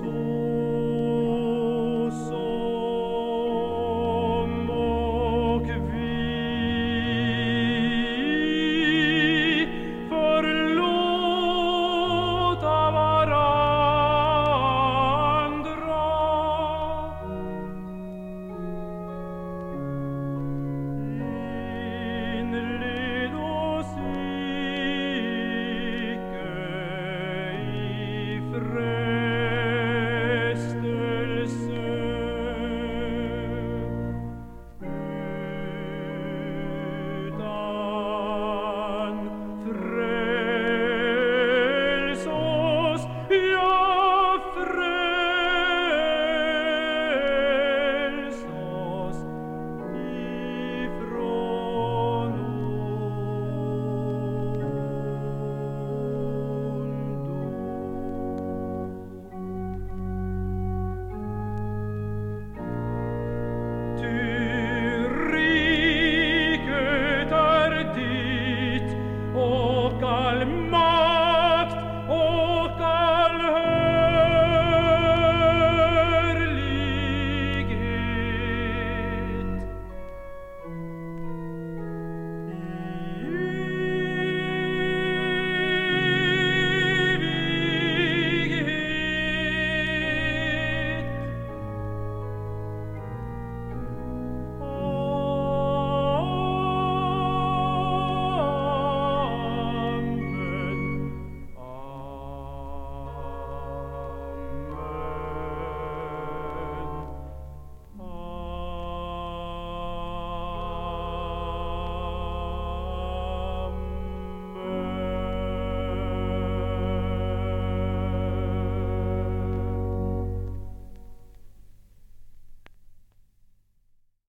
soul.